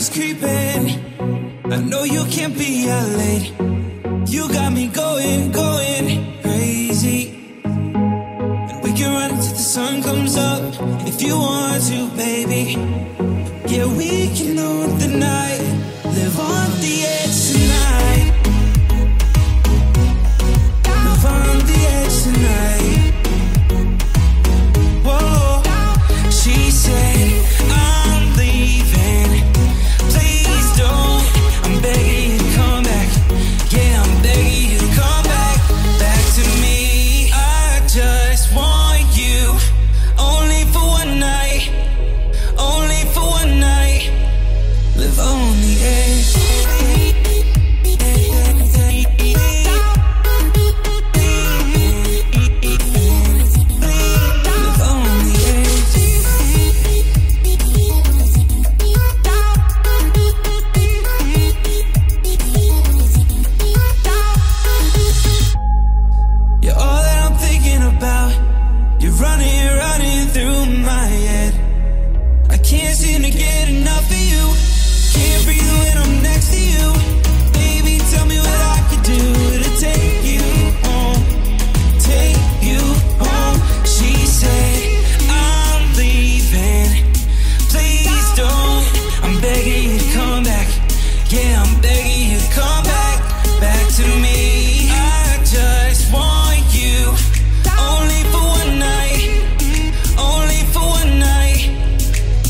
is creeping. I know you can't be out late. You got me going, going crazy. And we can run until the sun comes up if you want to, baby. Yeah, we can own the night.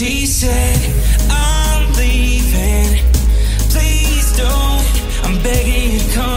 She said, I'm leaving. Please don't. I'm begging you, come.